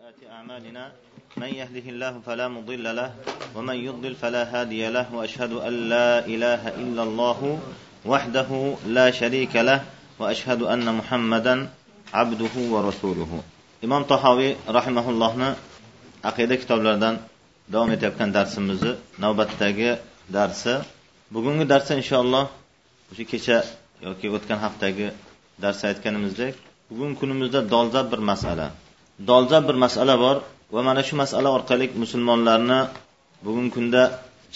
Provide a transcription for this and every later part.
سيئات أعمالنا من يهده الله فلا مضل له ومن يضلل فلا هادي له وأشهد أن لا إله إلا الله وحده لا شريك له وأشهد أن محمدا عبده ورسوله إمام طحاوي رحمه الله عقيدة كتاب لردن davom etayotgan darsimizni navbatdagi darsi. Bugungi darsda inshaalloh o'sha kecha yoki o'tgan haftagi darsda aytganimizdek bugungi kunimizda dolzarb bir masala. Dolzarb bir masala bor va mana shu masala orqali musulmonlarni bugungi kunda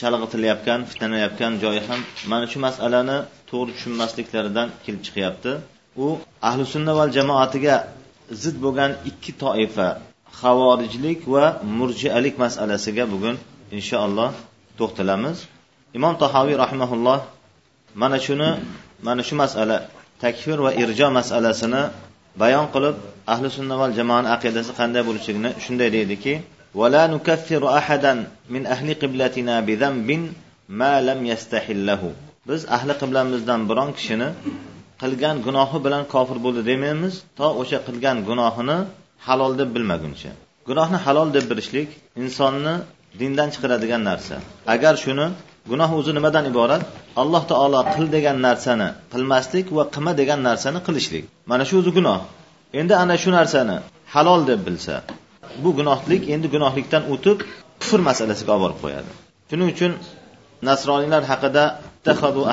chalg'itilayotgan fitnalayotgan joyi ham mana shu masalani to'g'ri tushunmasliklaridan kelib chiqyapti. U ahli sunna val jamoatiga zid bo'lgan ikki toifa havorijlik va murjialik masalasiga bugun inshaalloh to'xtalamiz. Imom tahoviy rahimaulloh mana shuni mana shu masala takfir va irjo masalasini bayon qilib ahli sunna val jamoani aqidasi qanday bo'lishligini shunday deydiki ولا نكفر أحدا من أهل قبلتنا بذنب ما لم يستحله biz ahli qiblamizdan biron kishini qilgan gunohi bilan kofir bo'ldi demaymiz to o'sha qilgan gunohini halol deb bilmaguncha gunohni halol deb bilishlik insonni dindan chiqaradigan narsa agar shuni gunoh o'zi nimadan iborat? Alloh taolo qil degan narsani qilmaslik va qilma degan narsani qilishlik. Mana shu o'zi gunoh. Endi ana shu narsani halol deb bilsa bu gunohlik endi gunohlikdan o'tib kufr masalasiga olib borib qo'yadi. Shuning uchun nasroniylar haqida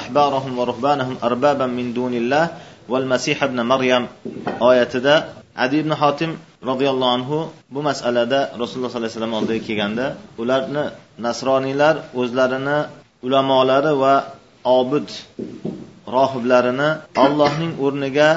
ahbarahum va ruhbanahum arbaban min dunillah val masih ibn maryam oyatida adi ibn hotim roziyallohu anhu bu masalada rasululloh sollallohu alayhi vasallam oldiga kelganda ularni nasroniylar o'zlarini ulamolari va obid rohiblarini allohning o'rniga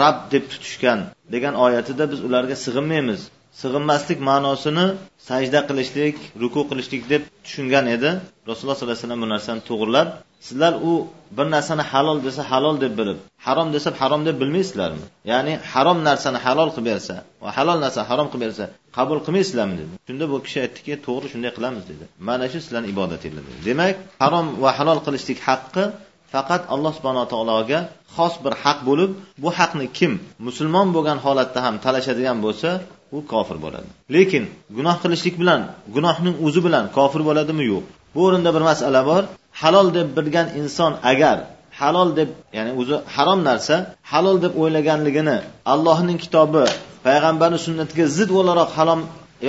rab deb tutishgan degan oyatida biz ularga sig'inmaymiz. Sig'inmaslik ma'nosini sajda qilishlik ruku qilishlik deb tushungan edi. Rasululloh sollallohu alayhi vasallam bu narsani to'g'irlab sizlar u bir narsani halol desa halol deb bilib harom desa harom deb bilmaysizlarmi? Ya'ni harom narsani halol qilib bersa va halol narsani harom qilib bersa qabul qilmaysizlarmi dedi. Shunda bu kishi aytdiki to'g'ri shunday qilamiz dedi. Mana shu sizlarni ibodatinglar dedi demak harom va halol qilishlik haqqi faqat alloh subhanaa taologa xos bir haq bo'lib bu haqni kim musulmon bo'lgan holatda ham talashadigan bo'lsa u kofir bo'ladi. Lekin gunoh qilishlik bilan gunohning o'zi bilan kofir bo'ladimi? Yo'q. Bu o'rinda bir masala bor. Halol deb bilgan inson agar halol deb ya'ni o'zi harom narsa halol deb o'ylaganligini allohning kitobi payg'ambarni sunnatiga zid o'laroq halom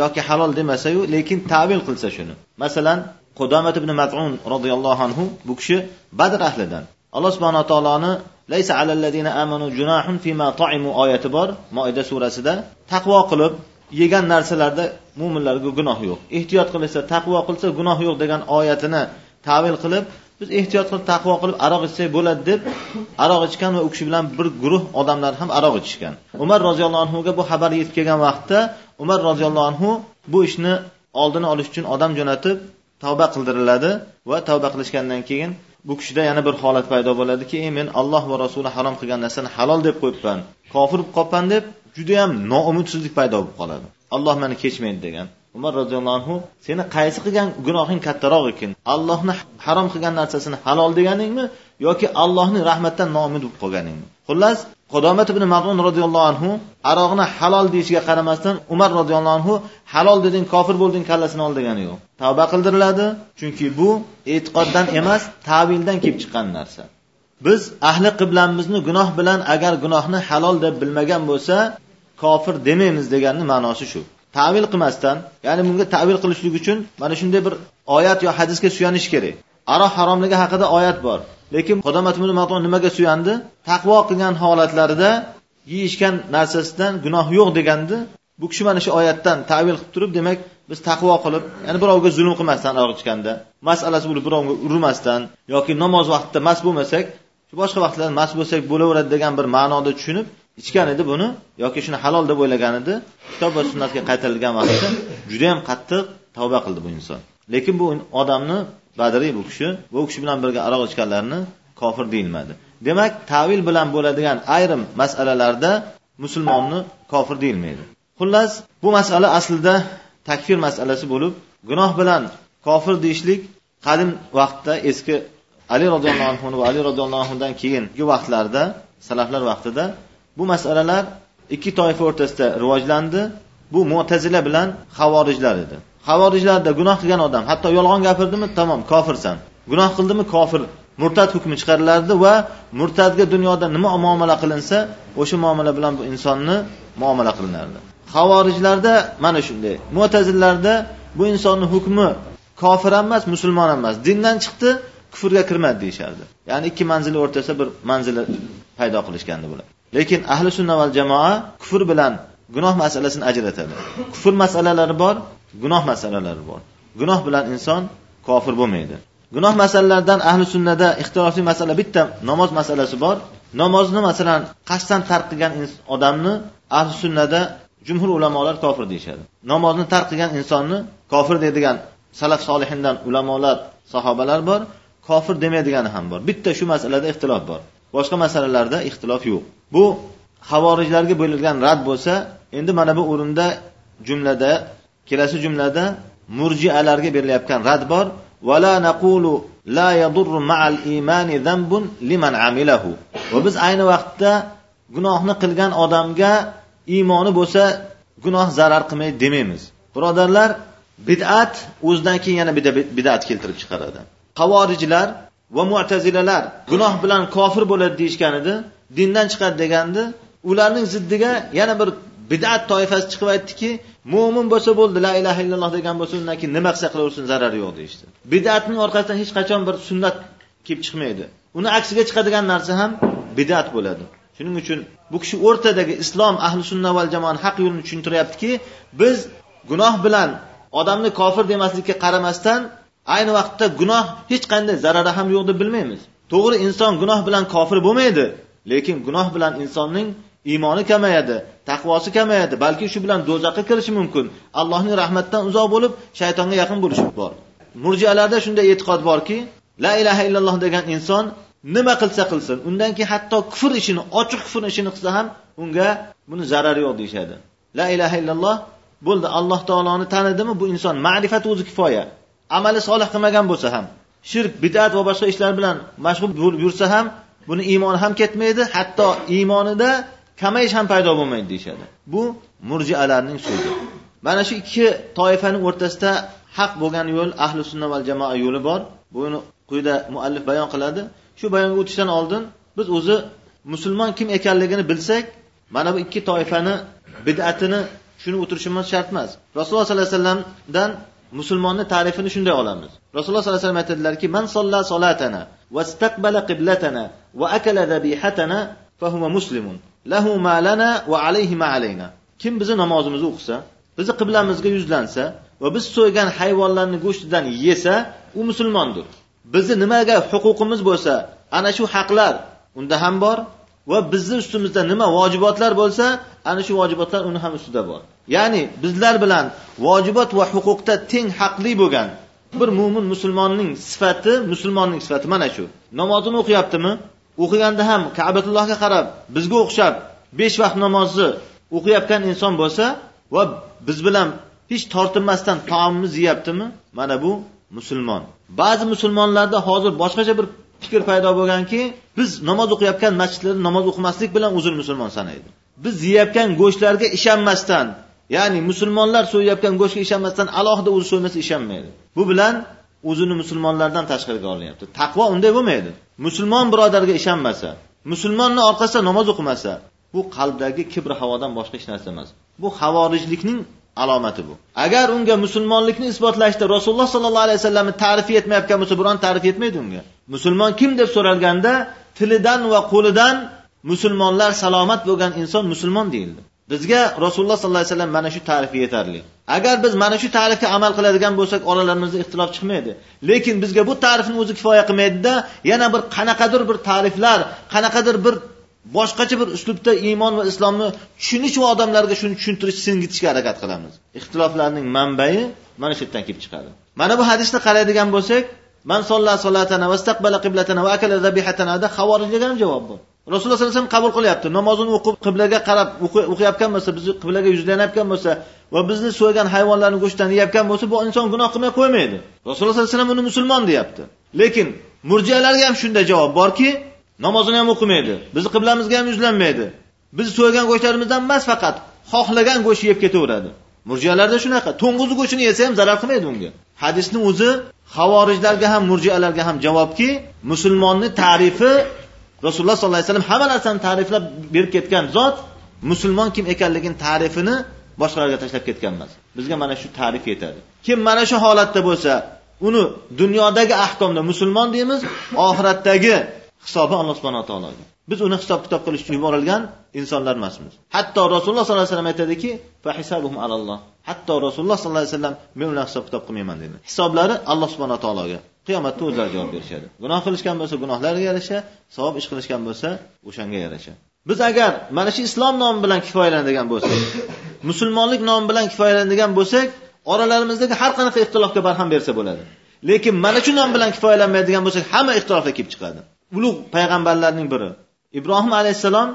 yoki halol demasayu lekin tavil qilsa shuni. Masalan qudomat ibn matun roziyallohu anhu bu kishi badr ahlidan. Alloh subhanaa taoloni laysa alallazina amanu junahun fima ta'imu oyati bor moida surasida. Taqvo qilib yegan narsalarda mo'minlarga gunoh yo'q. Ehtiyot qilsa taqvo qilsa gunoh yo'q degan oyatini tavil qilib biz ehtiyot qilib taqvo qilib aroq ichsak bo'ladi deb aroq ichgan va u kishi bilan bir guruh odamlar ham aroq ichishgan. Umar roziyallohu anhuga bu xabar yetib kelgan vaqtda umar roziyallohu anhu bu ishni oldini olish uchun odam jo'natib tavba qildiriladi va tavba qilishgandan keyin bu kishida yana bir holat paydo bo'ladiki ey men alloh va rasuli harom qilgan narsani halol deb qo'yibman kofir bo'lib qolibman deb judayam noumidsizlik paydo bo'lib qoladi. Alloh meni kechmaydi degan. Umar roziyallohu anhu seni qaysi qilgan gunohing kattaroq ekan? Allohni harom qilgan narsasini halol deganingmi yoki allohning rahmatdan noumid bo'lib qolganingmi? Xullas qudomat ibn mag'un roziyallohu anhu aroqni halol deyishiga qaramasdan umar roziyallohu anhu halol deding kofir bo'lding kallasini ol degani yo'q. Tavba qildiriladi chunki bu e'tiqoddan emas tavildan kelib chiqqan narsa. Biz ahli qiblamizni gunoh bilan agar gunohni halol deb bilmagan bo'lsa kofir demaymiz deganni ma'nosi shu. Tavil qilmasdan ya'ni bunga tavil qilishlik uchun mana shunday bir oyat yo hadisga suyanish kerak. Aroq haromligi haqida oyat bor. Lekin nimaga suyandi? Taqvo qilgan holatlarida yeyishgan narsasidan gunoh yo'q degandi. Bu kishi mana shu oyatdan tavil qilib turib demak biz taqvo qilib ya'ni birovga zulm qilmasdan aroq ichganda masalasi bo'lib birovga urmasdan yoki namoz vaqtida mast bo'lmasak boshqa vaqtlarda mast bo'lsak bo'laveradi degan bir ma'noda tushunib ichgan edi buni yoki shuni halol deb o'ylagan edi kitob va sunnatga qaytarilgan vaqtda judayam qattiq tavba qildi bu inson. Lekin bu odamni badriy bu kishi bu kishi bilan birga aroq ichganlarni kofir deyilmadi. Demak tavil bilan bo'ladigan ayrim masalalarda musulmonni kofir deyilmaydi. Xullas bu masala aslida takfir masalasi bo'lib gunoh bilan kofir deyishlik qadim vaqtda eski ali roziyallohu anhu va ali roziyallohu anhudan keyingi vaqtlarda salaflar vaqtida bu masalalar ikki toifa o'rtasida rivojlandi. Bu mo'tazila bilan havorijlar edi. Havorijlarda gunoh qilgan odam hatto yolg'on gapirdimi tamom kofirsan. Gunoh qildimi kofir. Murtad hukmi chiqarilardi va murtadga dunyoda nima muomala qilinsa o'sha muomala bilan bu insonni muomala qilinardi. Havorijlarda mana shunday. Mo'tazillarda bu insonni hukmi kofir ham emas musulmon ham emas. Dindan chiqdi kufrga kirmadi deyishardi. Ya'ni ikki manzil o'rtasida bir manzili paydo qilishgandi bular. Lekin ahli sunna val jamoa kufr bilan gunoh masalasini ajratadi. Kufr masalalari bor gunoh masalalari bor. Gunoh bilan inson kofir bo'lmaydi. Gunoh masalalardan ahli sunnada ixtilofli masala bitta namoz masalasi bor. Namozni masalan qasddan tark qilgan odamni ahli sunnada jumhur ulamolar kofir deyishadi. Namozni tark qilgan insonni kofir deydigan salaf solihindan ulamolar sahobalar bor kofir demaydigani ham bor. Bitta shu masalada ixtilof bor. Boshqa masalalarda ixtilof yo'q. Bu havorijlarga bo'lgan rad bo'lsa endi mana bu o'rinda jumlada kelasi jumlada murjialarga berilayotgan rad bor. Vala naqulu la yadurru ma'al imani zambun liman amilahu. Va biz ayni vaqtda gunohni qilgan odamga iymoni bo'lsa gunoh zarar qilmaydi demaymiz. Birodarlar bid'at o'zidan keyin yana bid'at keltirib chiqaradi. Qavorijlar va mu'tazilalar gunoh bilan kofir bo'ladi deyishgan edi dindan chiqadi degandi ularning ziddiga yana bir bid'at toifasi chiqib aytdiki mo'min bo'lsa bo'ldi la ilaha illalloh degan bo'lsa undan keyin nima qilsa qilaversin zarari yo'q deyishdi. Bid'atning orqasidan hech qachon bir sunnat kelib chiqmaydi. Uni aksiga chiqadigan narsa ham bid'at bo'ladi. Shuning uchun bu kishi o'rtadagi islom ahli sunna val jamoani haq yo'lini tushuntiryaptiki biz gunoh bilan odamni kofir demaslikka qaramasdan ayni vaqtda gunoh hech qanday zarari ham yo'q deb bilmaymiz. To'g'ri inson gunoh bilan kofir bo'lmaydi lekin gunoh bilan insonning iymoni kamayadi taqvosi kamayadi balki shu bilan do'zaxga kirishi mumkin. Allohning rahmatidan uzoq bo'lib shaytonga yaqin bo'lishi bor. Murjialarda shunday e'tiqod borki la ilaha illalloh degan inson nima qilsa qilsin undan keyin hatto kufr ishini ochiq kufr ishini qilsa ham unga buni zarari yo'q deyishadi. La ilaha illalloh bo'ldi alloh taoloni tanidimi bu inson ma'rifat o'zi kifoya. Amali solih qilmagan bo'lsa ham shirk bidat va boshqa ishlar bilan mashg'ul bo'lib yursa ham buni iymoni ham ketmaydi hatto iymonida kamayish ham paydo bo'lmaydi deyishadi. Bu murjialarning so'zi. Mana shu ikki toifaning o'rtasida haq bo'lgan yo'l ahli sunna val jamoa yo'li bor. Buni quyida muallif bayon qiladi. Shu bayonga o'tishdan oldin biz o'zi musulmon kim ekanligini bilsak mana bu ikki toifani bid'atini tushunib o'tirishimiz shart emas rasululloh sollallohu alayhi vasallamdan musulmonni ta'rifini shunday olamiz. Rasululloh sollallohu alayhi vasallam aytadilarki man solla solatana vastaqbala qiblatana va akala zabihatana fahuva muslimun. Lahu ma lana va alayhi ma alayna. Kim bizni namozimizni o'qisa bizni qiblamizga yuzlansa va biz so'ygan hayvonlarni go'shtidan yesa u musulmondir. Bizni nimaga huquqimiz bo'lsa ana shu haqlar unda ham bor va bizni ustimizda nima vojibotlar bo'lsa ana shu vojibotlar uni ham ustida bor. Ya'ni bizlar bilan vojibot va huquqda teng haqli bo'lgan bir mo'min musulmonning sifati musulmonning sifati mana shu. Namozini o'qiyaptimi? O'qiganda ham kabatullohga qarab bizga o'xshab besh vaqt namozni o'qiyotgan inson bo'lsa va biz bilan hech tortinmasdan taomimiz yeyaptimi? Mana bu musulmon. Ba'zi musulmonlarda hozir boshqacha bir fikr paydo bo'lganki biz namoz o'qiyotgan masjidlarda namoz o'qimaslik bilan o'zini musulmon sanaydi. Biz yeyotgan go'shtlarga ishonmasdan ya'ni musulmonlar so'yayotgan go'shtga ishonmasdan alohida o'zi so'ymasa ishonmaydi. Bu bilan o'zini musulmonlardan tashqariga olinyapti. Taqvo unday bo'lmaydi. Musulmon birodarga ishonmasa musulmonni orqasida namoz o'qimasa bu qalbdagi kibr havodan boshqa hech narsa emas. Bu havorijlikning alomati bu. Agar unga musulmonlikni isbotlashda rasululloh sollallohu alayhi vasallamni ta'rif etmayotgan bo'lsa biron ta'rif etmaydi unga. Musulmon kim deb so'ralganda tilidan va qo'lidan musulmonlar salomat bo'lgan inson musulmon deyildi. Bizga rasululloh sollallohu alayhi vasallam mana shu ta'rif yetarli. Agar biz mana shu ta'rifga amal qiladigan bo'lsak oralarimizda ixtilof chiqmaydi. Lekin bizga bu ta'rifni o'zi kifoya qilmaydida yana bir qanaqadir bir ta'riflar qanaqadir bir boshqacha bir uslubda iymon va islomni tushunish va odamlarga shuni tushuntirish singitishga harakat qilamiz. Ixtiloflarning manbai mana shu yerdan kelib chiqadi. Mana bu hadisni qaraydigan bo'lsak man solla solatana vastaqbala qiblatana va akala zabihatanada havorijlarga ham javob bu rasululloh sallallohu alayhi vasallam qabul qilyapti. Namozini o'qib qiblaga qarab o'qiyotgan bo'lsa bizni qiblaga yuzlanayotgan bo'lsa va bizni so'ygan hayvonlarni go'shtini yeyotgan bo'lsa bu inson gunoh qilmay qo'ymaydi. Rasululloh sallallohu alayhi vasallam uni musulmon deyapti. Lekin murjiyalarga ham shunday javob borki namozini ham o'qimaydi. Bizni qiblamizga ham yuzlanmaydi. Biz so'ygan go'shtlarimizdan emas faqat xohlagan go'sht yeb ketaveradi. Murjiyalarda shunaqa. To'ng'iz go'shtini yesa ham zarar qilmaydi unga hadisni o'zi havorijlarga ham murjiyalarga ham javobki musulmonni tarifi rasululloh sollallohu alayhi vasallam hamma narsani ta'riflab berib ketgan zot musulmon kim ekanligini ta'rifini boshqalarga tashlab ketgan emas bizga mana shu ta'rif yetadi. Kim mana shu holatda bo'lsa uni dunyodagi ahkomda musulmon deymiz oxiratdagi hisobi alloh subhanaa taologa. Biz uni hisob kitob qilish uchun yuborilgan insonlar emasmiz. Hatto rasululloh sollallohu alayhi vasallam aytadiki hatto rasululloh sollallohu alayhi vasallam men ularni hisob kitob qilmayman dedi hisoblari alloh subhanaa taologa. Qiyomatda o'zlari javob berishadi. Gunoh qilishgan bo'lsa gunohlariga yarasha savob ish qilishgan bo'lsa o'shanga yarasha. Biz agar mana shu islom nomi bilan kifoyalanadigan bo'lsak musulmonlik nomi bilan kifoyalanadigan bo'lsak oralarimizdagi har qanaqa ixtilofga barham bersa bo'ladi. Lekin mana shu nom bilan kifoyalanmaydigan bo'lsak hamma ixtilofga kelib chiqadi. Ulug' payg'ambarlarning biri ibrohim alayhissalom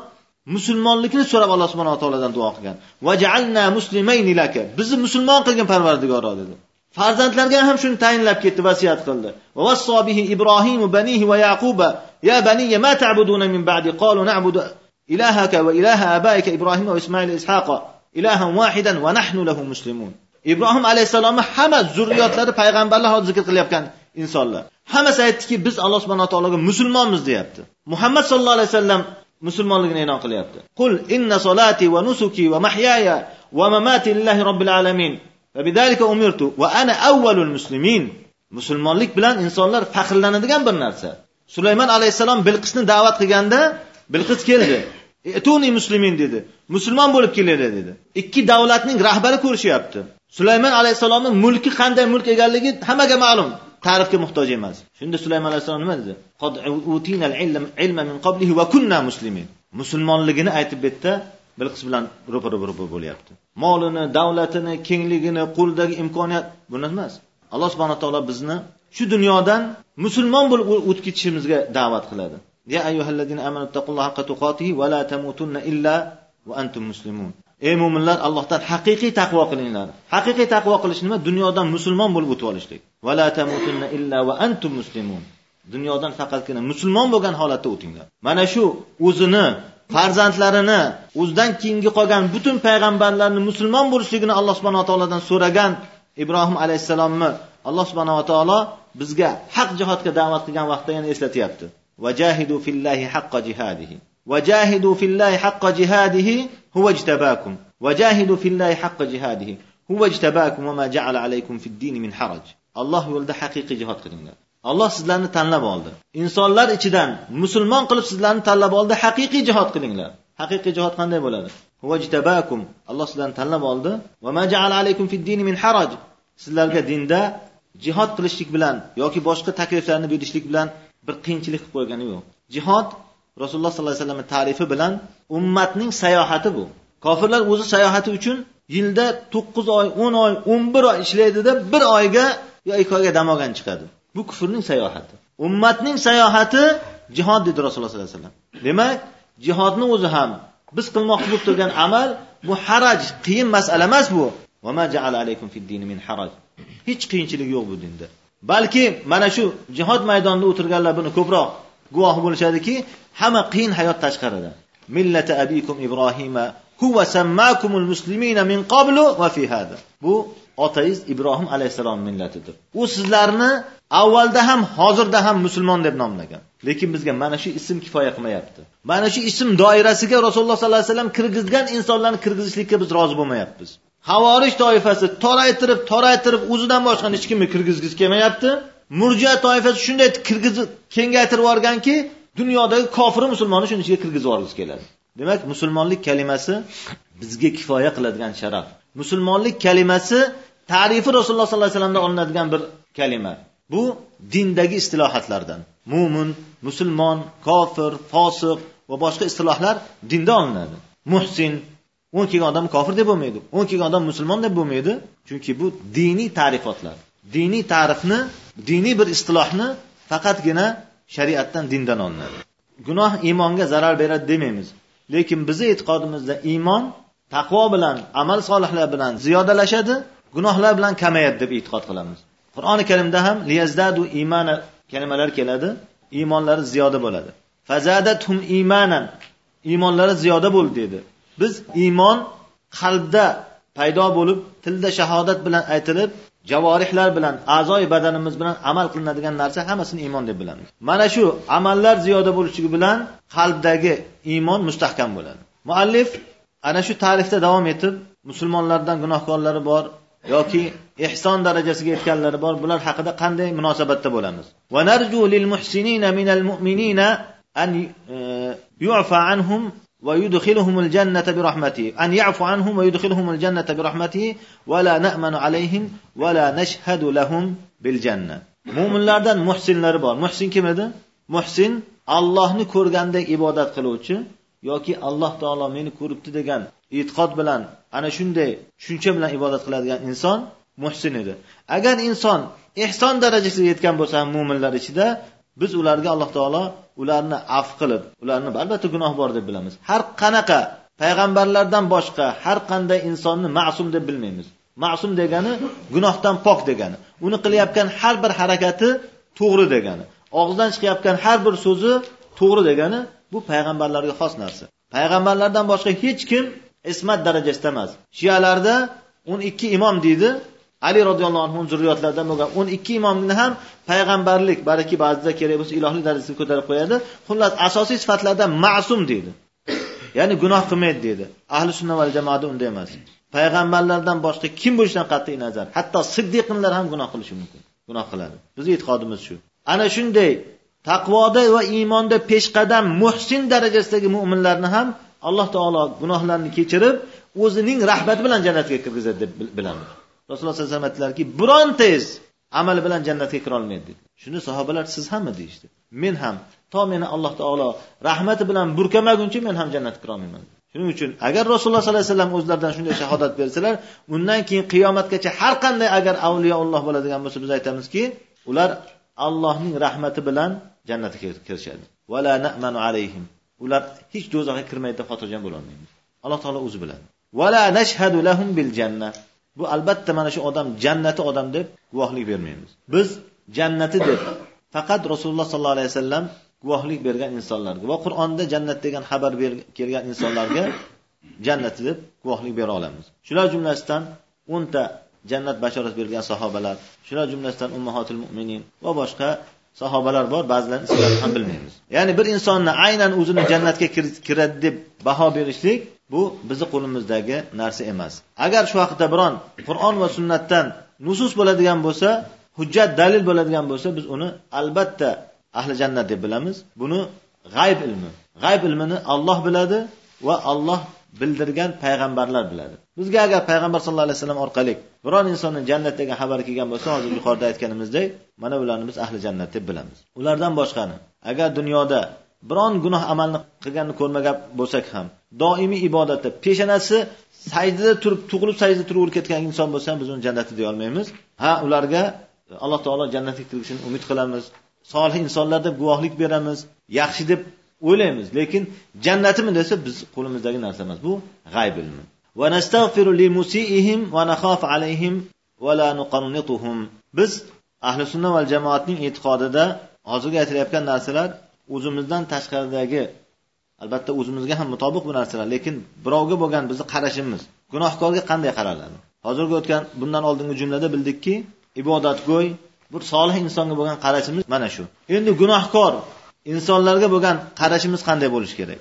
musulmonlikni so'rab alloh subhanaa taolodan duo qilgan. Vajalna muslimayni laka. Bizni musulmon qilgin parvardigoro dedi. farzandlarga ham shuni tayinlab ketdi vasiyat qildi. Vasso ibrohimu banihi va yaquba ya baniya ma ta'buduna min ba'di? Qalu na'budu ilahaka va ilaha abaika ibrohim va ismoil ishaqa ilahan wahidan va nahnu lahu muslimun. Ibrohim alayhissalomni hamma zurriyotlari payg'ambarlar hozir zikr qilayotgan insonlar. Hammasi aytdiki biz alloh subhanaa taologa musulmonmiz deyapti. Muhammad sallallohu alayhi vasallam musulmonligini e'lon qilyapti. Qul inna solati va nusuki va mahyaya va mamati lillahi robbil alamin. Umirtu va ana avvalul muslimin. Musulmonlik bilan insonlar faxrlanadigan bir narsa. Sulaymon alayhissalom bilqisni da'vat qilganda bilqis keldi. Etuni muslimin dedi. Musulmon bo'lib keladi dedi. Ikki davlatning rahbari ko'rishyapti. Sulaymon alayhissalomni mulki qanday mulk ekanligi hammaga ma'lum. Ta'rifga muhtoj emas. Shunda sulaymon alayhissalom nima dedi? Musulmonligini aytib bu yerda bilqis bilan ro'para ro'para bo'lyapti. Molini davlatini kengligini qo'lidagi imkoniyat. Buni emas. Alloh subhana taolo bizni shu dunyodan musulmon bo'lib o'tib ketishimizga da'vat qiladi. Ya ayyuhallazina amanu taqulloha haqqa tuqatihi va la tamutunna illa va antum muslimun. Ey mo'minlar allohdan haqiqiy taqvo qilinglar. Haqiqiy taqvo qilish nima? Dunyodan musulmon bo'lib o'tib olishlik. Vala tamutunna illa va antum muslimun. Dunyodan faqatgina musulmon bo'lgan holatda o'tinglar. Mana shu o'zini farzandlarini o'zidan keyingi qolgan butun payg'ambarlarni musulmon bo'lishligini alloh subhanava taolodan so'ragan ibrohim alayhissalomni alloh subhanava taolo bizga haq jihodga da'vat qilgan vaqtda yana eslatyapti. Vajahidu fillahi haqqa jihadihi. Vajahidu fillahi haqqa jihadihi huva jitabakum vajahidu fillahi haqqa jihadihi huva jitabakum va ma ja'ala alaykum fid min haraj. Alloh yo'lida haqiqiy jihod qilinglar. Alloh sizlarni tanlab oldi. Insonlar ichidan musulmon qilib sizlarni tanlab oldi haqiqiy jihod qilinglar. Haqiqiy jihod qanday bo'ladi? Alloh sizlarni tanlab oldi. Min haraj. Sizlarga dinda jihod qilishlik bilan yoki boshqa takliflarni berishlik bilan bir qiyinchilik qilib qo'ygani yo'q. Jihod rasululloh sollallohu alayhi vasallam tarifi bilan ummatning sayohati bu. Kofirlar o'zi sayohati uchun yilda to'qqiz oy o'n oy o'n bir oy ishlaydida bir oyga yo ikki oyga dam olgan chiqadi. Bu kufrning sayohati. Ummatning sayohati jihod dedi rasululloh sollallohu alayhi vasallam. Demak jihodni o'zi ham biz qilmoqchi bo'lib turgan amal bu haraj qiyin masala emas bu. Hech qiyinchilik yo'q bu dinda. Balki mana shu jihod maydonida o'tirganlar buni ko'proq guvohi bo'lishadiki hamma qiyin hayot tashqarida. Millata abikum ibrohima huva sammakumul muslimina min qablu va fi hada. Bu otangiz ibrohim alayhissalom millatidir. U sizlarni avvalda ham hozirda ham musulmon deb nomlagan. Lekin bizga mana shu ism kifoya qilmayapti. Mana shu ism doirasiga rasululloh sollallohu alayhi vasallam kirgizgan insonlarni kirgizishlikka biz rozi bo'lmayapmiz. Havorij toifasi toraytirib toraytirib o'zidan boshqani hech kimni kirgizgisi kelmayapti. Murja toifasi shunday kirgizib kengaytirib yuborganki dunyodagi kofiri musulmonni shuni ichiga kirgizib yuborgisi keladi. Demak musulmonlik kalimasi bizga kifoya qiladigan sharaf. Musulmonlik kalimasi tarifi rasululloh sollallohu alayhi vasallamdan olinadigan bir kalima. Bu dindagi istilohatlardan. Mo'min musulmon kofir fosiq va boshqa istilohlar dinda olinadi. Muhsin o'n kelgan odam kofir deb bo'lmaydi o'n kelgan odam musulmon deb bo'lmaydi chunki bu diniy ta'rifotlar. Diniy ta'rifni diniy bir istilohni faqatgina shariatdan dindan olinadi. Gunoh iymonga zarar beradi demaymiz. Lekin bizni e'tiqodimizda iymon taqvo bilan amal solihlar bilan ziyodalashadi gunohlar bilan kamayadi deb e'tiqod qilamiz. Qur'oni karimda ham liyazdadu imana kalimalar keladi iymonlari ziyoda bo'ladi. Fazadathum imanan iymonlari ziyoda bo'ldi dedi. Biz iymon qalbda paydo bo'lib tilda shahodat bilan aytilib javorihlar bilan a'zoyi badanimiz bilan amal qilinadigan narsa hammasini iymon deb bilamiz. Mana shu amallar ziyoda bo'lishligi bilan qalbdagi iymon mustahkam bo'ladi. Muallif ana shu ta'rifda davom etib musulmonlardan gunohkorlari bor yoki ehson darajasiga yetganlari bor bular haqida qanday munosabatda bo'lamiz va narju lil muhsinina minal mu'minina an yu'fa anhum ويدخلهم الجنة برحمته أن يعفو عنهم ويدخلهم الجنة برحمته ولا نأمن عليهم ولا نشهد لهم بالجنة mo'minlardan muhsinlari bor muhsin kim edi muhsin allohni ko'rgandek ibodat qiluvchi yoki alloh taolo meni ko'ribdi degan e'tiqod bilan ana shunday tushuncha bilan ibodat qiladigan inson muhsin edi. Agar inson ehson darajasiga yetgan bo'lsa ham mo'minlar ichida biz ularga alloh taolo ularni af qilib ularni albatta gunoh bor deb bilamiz. Har qanaqa payg'ambarlardan boshqa har qanday insonni ma'sum deb bilmaymiz. Ma'sum degani gunohdan pok degani. Uni qilayotgan har bir harakati to'g'ri degani. Og'zidan chiqayotgan har bir so'zi to'g'ri degani bu payg'ambarlarga xos narsa. Payg'ambarlardan boshqa hech kim ismat darajasida emas shiyalarda o'n ikki imom deydi. Ali roziyallohu anhu zurriyotlaridan bo'lgan o'n ikki imomni ham payg'ambarlik balki ba'zida kerak bo'lsa ilohlik darajasiga ko'tarib qo'yadi. Xullas asosiy sifatlardan ma'sum deydi. Ya'ni gunoh qilmaydi deydi. Ahli sunna va jamoada unday emas. Payg'ambarlardan boshqa kim bo'lishidan qat'iy nazar? Hatto siddiqinlar ham gunoh qilishi mumkin gunoh qiladi. Bizni e'tiqodimiz shu. Ana shunday taqvoda va iymonda peshqadam muhsin darajasidagi mo'minlarni ham alloh taolo gunohlarini kechirib o'zining rahmati bilan jannatga kirgizadi deb bilamiz rasululloh sallallohu alayhi vasallam aytdilarki birontangiz amali bilan jannatga kira olmaydi dedi shuni sahobalar siz hammi deyishdi. Men ham to meni alloh taolo rahmati bilan burkamaguncha men ham jannatga kira olmayman. Shuning uchun agar rasululloh sollallohu alayhi vasallam o'zlaridan shunday shahodat bersalar undan keyin qiyomatgacha har qanday agar avliyo olloh bo'ladigan bo'lsa biz aytamizki ular allohning rahmati bilan jannatga kirishadi vala namanu alayhim. Ular hech do'zaxga kirmaydi deb xotirjam bo'lolmaymiz alloh taolo o'zi biladi. Vala nashhadu lahum bil janna. Bu albatta mana shu odam jannati odam deb guvohlik bermaymiz. Biz jannati deb faqat rasululloh sollallohu alayhi vasallam guvohlik bergan insonlarga va qur'onda jannat degan xabar kelgan insonlarga jannati deb guvohlik bera olamiz. Shular jumlasidan o'nta jannat bashorat bergan sahobalar shular jumlasidan ummahotil mo'minin va boshqa sahobalar bor ba'zilarni ismlarini ham bilmaymiz. Ya'ni bir insonni aynan o'zini jannatga kiradi deb baho berishlik bu bizni qo'limizdagi narsa emas. Agar shu haqida biron qur'on va sunnatdan nusus bo'ladigan bo'lsa hujjat dalil bo'ladigan bo'lsa biz uni albatta ahli jannat deb bilamiz. Buni g'ayb ilmi g'ayb ilmini Alloh biladi va Alloh bildirgan payg'ambarlar biladi. Bizga agar payg'ambar sallallohu alayhi vasallam orqali biron insonni jannat degan xabar kelgan bo'lsa hozir yuqorida aytganimizdek mana ularni biz ahli jannat deb bilamiz. Ulardan boshqani agar dunyoda biron gunoh amalni qilganini ko'rmagan bo'lsak ham doimiy ibodatda peshanasi sajdada turib tug'ilib sajdada turib ketgan inson bo'lsa ham biz uni jannati deya olmaymiz. Ha ularga alloh taolo jannatga kirishini umid qilamiz. Solih insonlar deb guvohlik beramiz. Yaxshi deb o'ylaymiz lekin jannatimi desa biz qo'limizdagi narsa emas. Bu g'ayb ilmi biz ahli sunna va jamoatning e'tiqodida hozirgi aytilayotgan narsalar o'zimizdan tashqaridagi albatta o'zimizga ham mutobiq bu narsalar lekin birovga bo'lgan bizni qarashimiz gunohkorga qanday qaraladi? Hozirgi o'tgan bundan oldingi jumlada bildikki ibodatgo'y bir solih insonga bo'lgan qarashimiz mana shu. Endi gunohkor insonlarga bo'lgan qarashimiz qanday bo'lishi kerak?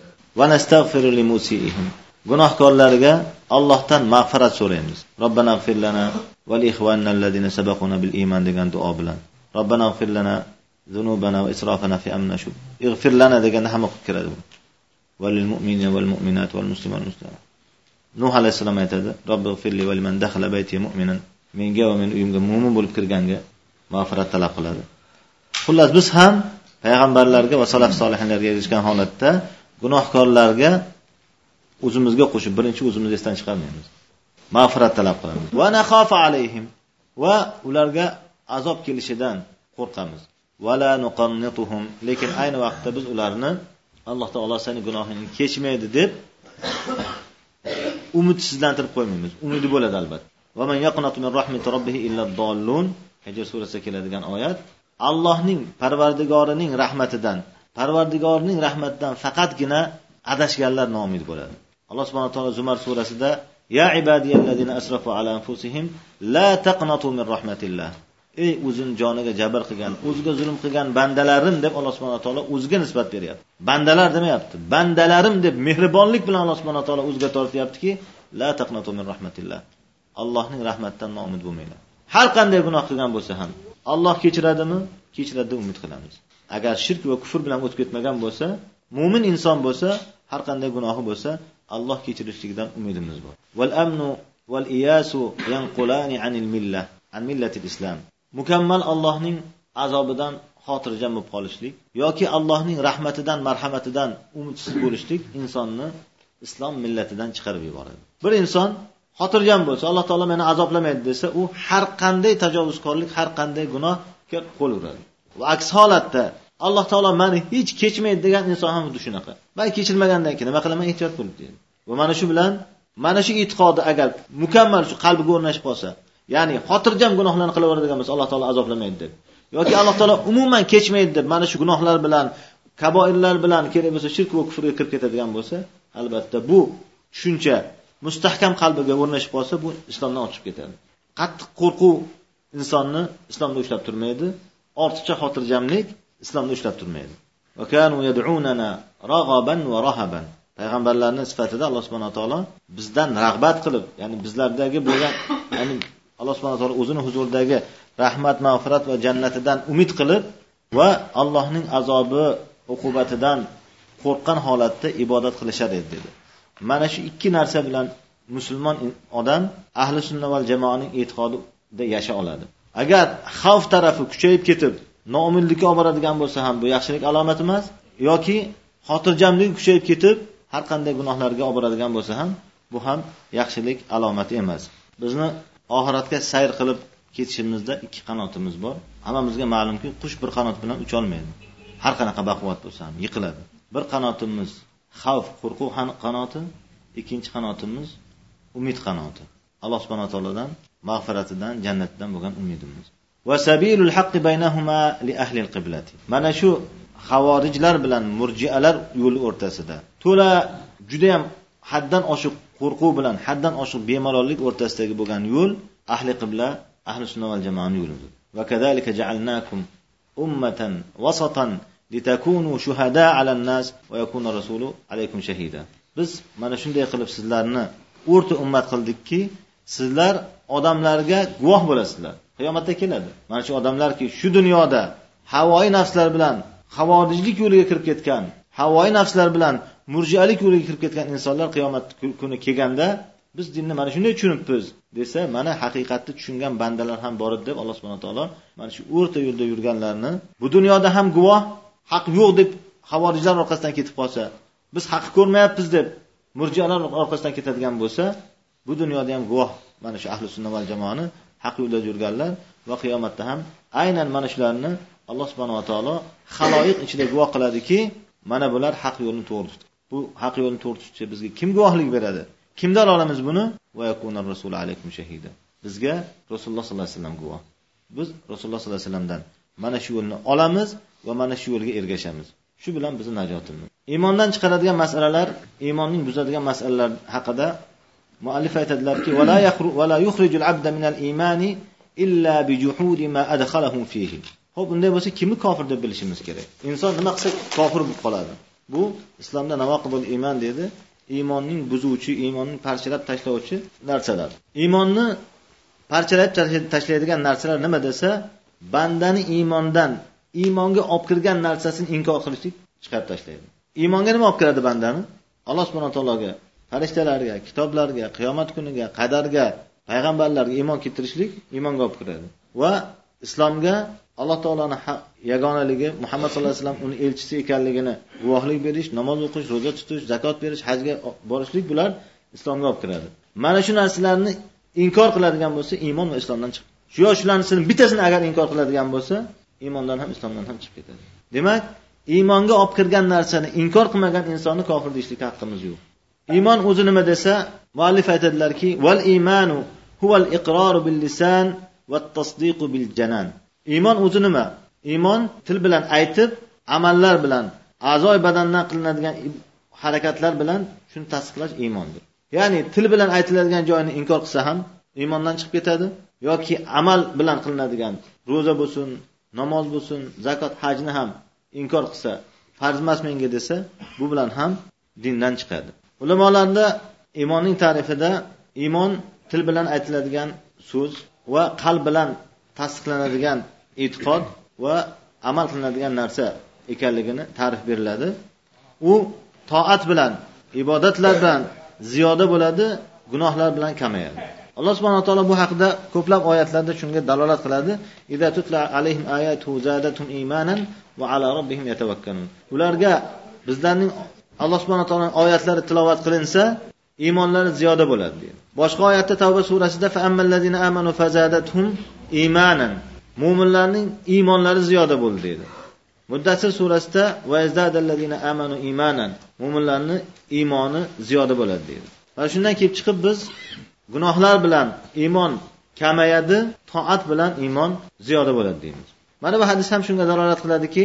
Gunohkorlarga Allohdan mag'firat so'raymiz. Robbana g'firlana val ihvanallazina sabaquna bil iymon degan duo bilan. Robbana g'firlana zunubana va isrofana fi amna shu ig'fir lana deganda hamma o'qib kiradi bu. Valil mu'minina val mu'minat val muslimin wal muslimat. Nuh alayhissalom aytadi robbi g'firli va liman dakhala bayti mu'minan. Menga va meni uyimga mo'min bo'lib kirganga mag'firat talab qiladi. Xullas biz ham payg'ambarlarga va salaf solihinlarga erishgan holatda gunohkorlarga o'zimizga qo'shib birinchi o'zimizni esdan chiqarmaymiz. Mag'firat talab qilamiz. Va naxofa alayhim. Va ularga azob kelishidan qo'rqamiz. Vala nuqannituhum. Lekin ayni vaqtda biz ularni alloh taolo seni gunohingni kechmaydi deb umidsizlantirib qo'ymaymiz. Umidi bo'ladi albatta. Va man min hijr surasida keladigan oyat. Allohning parvardigorining rahmatidan parvardigorining rahmatidan faqatgina adashganlar noumid bo'ladi. Alloh subhana taolo zumar surasida ya ibadiyallazina asrafu ala anfusihim la taqnatu min rahmatillah. Ey o'zini joniga jabr qilgan o'ziga zulm qilgan bandalarim deb alloh subhana taolo o'ziga nisbat beryapti. Bandalar demayapti bandalarim deb mehribonlik bilan alloh subhana taolo o'ziga tortyaptiki la taqnatu min rahmatillah. Allohning rahmatidan noumid bo'lmanglar. Har qanday gunoh qilgan bo'lsa ham alloh kechiradimi? Kechiradi deb umid qilamiz. Agar shirk va kufr bilan o'tib ketmagan bo'lsa mo'min inson bo'lsa har qanday gunohi bo'lsa alloh kechirishligidan umidimiz bor. Val amnu val iyasu yanqulani anil millah an millatil islam. Mukammal allohning azobidan xotirjam bo'lib qolishlik yoki allohning rahmatidan marhamatidan umidsiz bo'lishlik insonni islom millatidan chiqarib yuboradi. Bir inson xotirjam bo'lsa alloh taolo meni azoblamaydi desa u har qanday tajovuzkorlik har qanday gunohga qo'l uradi va aks holatda alloh taolo mani hech kechmaydi degan inson ham xuddi shunaqa. Man kechirmagandan keyin nima qilaman? Ehtiyot bo'lib deydi. Va mana shu bilan mana shu e'tiqodi agar mukammal shu qalbiga o'rnashib qolsa ya'ni xotirjam gunohlarni qilaveradigan bo'lsa alloh taolo azoblamaydi deb. Yoki alloh taolo umuman kechmaydi deb mana shu gunohlar bilan kaboirlar bilan kerak bo'lsa shirk va kufrga kirib ketadigan bo'lsa albatta bu tushuncha mustahkam qalbiga o'rnashib qolsa bu islomdan ochib ketadi. Qattiq qo'rquv insonni islomda ushlab turmaydi ortiqcha xotirjamlik islomda ushlab turmaydi. Payg'ambarlarni sifatida alloh subhanaa taolo bizdan rag'bat qilib ya'ni bizlardagi bo'lgan ya'ni alloh subhana taolo o'zini huzuridagi rahmat mag'firat va jannatidan umid qilib va allohning azobi uqubatidan qo'rqqan holatda ibodat qilishar edi dedi. Mana shu ikki narsa bilan musulmon odam ahli sunna val jamoaning e'tiqodida yasha oladi. Agar xavf tarafi kuchayib ketib noumidlikka olib boradigan bo'lsa ham bu yaxshilik alomati emas yoki xotirjamlik kuchayib ketib har qanday gunohlarga olib boradigan bo'lsa ham bu ham yaxshilik alomati emas. Bizni oxiratga sayr qilib ketishimizda ikki qanotimiz bor. Hammamizga ma'lumki qush bir qanot bilan ucholmaydi. Har qanaqa baquvvat bo'lsa ham yiqiladi. Bir qanotimiz xavf qo'rquv qanoti ikkinchi qanotimiz umid qanoti. Alloh subhanaa taolodan mag'firatidan jannatdan bo'lgan umidimiz. Mana shu havorijlar bilan murjialar yo'li o'rtasida. To'la judayam haddan oshiq qo'rquv bilan haddan oshiq bemalollik o'rtasidagi bo'lgan yo'l ahli qibla ahli sunna val jamoani yo'lidir. litakunu shuhada alan nas va yakuna rasulu alaykum shahida biz mana shunday qilib sizlarni o'rta ummat qildikki sizlar odamlarga guvoh bo'lasizlar. Qiyomatda keladi. Mana shu odamlarki shu dunyoda havoyi nafslar bilan havorijlik yo'liga kirib ketgan havoyi nafslar bilan murjialik yo'liga kirib ketgan insonlar qiyomat kuni kelganda biz dinni mana shunday tushunibmiz desa mana haqiqatni tushungan bandalar ham bor edi deb alloh subhana taolo mana shu o'rta yo'lda yurganlarni bu dunyoda ham guvoh haq yo'q deb havorijlar orqasidan ketib qolsa biz haqni ko'rmayapmiz deb murjialar orqasidan ketadigan bo'lsa bu dunyoda ham guvoh mana shu ahli sunna val jamoani haq yo'lda yurganlar va qiyomatda ham aynan mana shularni alloh subhanava taolo haloyiq ichida guvoh qiladiki mana bular haq yo'lni to'g'ri tutdi. Bu haq yo'lni to'g'ri tutishga bizga kim guvohlik beradi? Kimdan olamiz buni? Rasul alaykum shahida. Bizga rasululloh sollallohu alayhi vasallam guvoh. Biz rasululloh sollallohu alayhi vasallamdan mana shu yo'lni olamiz va mana shu yo'lga ergashamiz. Shu bilan bizni najotimiz iymondan chiqaradigan masalalar iymonning buzadigan masalalar haqida muallif aytadilarki ho'p unday bo'lsa kimni kofir deb bilishimiz kerak? Inson nima qilsa kofir bo'lib qoladi? Bu islomda navoqibul iymon dedi. Iymonning buzuvchi iymonni parchalab tashlovchi narsalar. Iymonni parchalab tashlaydigan narsalar nima desa bandani iymondan iymonga olib kirgan narsasini inkor qilishlik chiqarib tashlaydi. Iymonga nima olib kiradi bandani? Alloh subhana taologa farishtalarga kitoblarga qiyomat kuniga qadarga payg'ambarlarga iymon keltirishlik iymonga olib kiradi. Va islomga alloh taoloni yagonaligi muhammad sallallohu alayhi vasallam uni elchisi ekanligini guvohlik berish namoz o'qish ro'za tutish zakot berish hajga borishlik bular islomga olib kiradi. Mana shu narsalarni inkor qiladigan bo'lsa iymon va islomdan chiqadi. Shu yo bittasini agar inkor qiladigan bo'lsa iymondan ham islomdan ham chiqib ketadi. Demak iymonga olib kirgan narsani inkor qilmagan insonni kofir deyishlikka haqqimiz yo'q. Iymon o'zi nima desa muallif aytadilarki val imanu huval iqroru bil lisan va tasdiqu bil janan. Iymon o'zi nima? Iymon til bilan aytib amallar bilan a'zoy badandan qilinadigan harakatlar bilan shuni tasdiqlash iymondir. Ya'ni til bilan aytiladigan joyini inkor qilsa ham iymondan chiqib ketadi yoki amal bilan qilinadigan ro'za bo'lsin namoz bo'lsin zakot hajni ham inkor qilsa farz emas menga desa bu bilan ham dindan chiqadi. Ulamolarda iymonning ta'rifida iymon til bilan aytiladigan so'z va qalb bilan tasdiqlanadigan e'tiqod va amal qilinadigan narsa ekanligini ta'rif beriladi. U toat bilan ibodatlar bilan ziyoda bo'ladi gunohlar bilan kamayadi. Alloh subhanaa taolo bu haqida ko'plab oyatlarda shunga dalolat qiladi. Ularga bizlarning alloh subhana taoloning oyatlari tilovat qilinsa iymonlari ziyoda bo'ladi deydi. Boshqa oyatda tavba surasida imanan. Mo'minlarning iymonlari ziyoda bo'ldi deydi. Muddassir surasida amanu imanan. Mo'minlarni iymoni ziyoda bo'ladi deydi. Va shundan kelib chiqib biz gunohlar bilan iymon kamayadi toat bilan iymon ziyoda bo'ladi deymiz mana bu hadis ham shunga dalolat qiladiki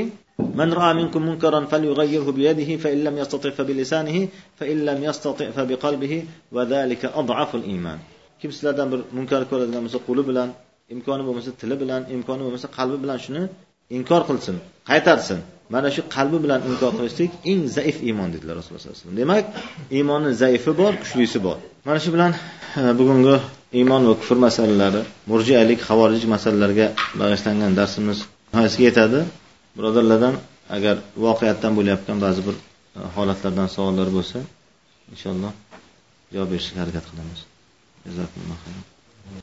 من رأى منكم منكرا فليغيره بيده فإن لم يستطع فبلسانه فإن لم يستطع فبقلبه وذلك أضعف الإيمان kim sizlardan bir munkar ko'radigan bo'lsa qo'li bilan imkoni bo'lmasa tili bilan imkoni bo'lmasa qalbi bilan shuni inkor qilsin qaytarsin mana shu qalbi bilan inkor qilishlik eng zaif iymon dedilar rasululloh sallallohu alayhi vasallam demak iymonni zaifi bor kuchlisi bor mana shu bilan e, bugungi iymon va kufr masalalari murjialik havorij masalalarga bag'ishlangan darsimiz nihoyasiga yetadi. Birodarlardan agar voqeatdan bo'layotgan ba'zi bir e, holatlardan savollar bo'lsa inshaalloh javob berishga harakat qilamiz.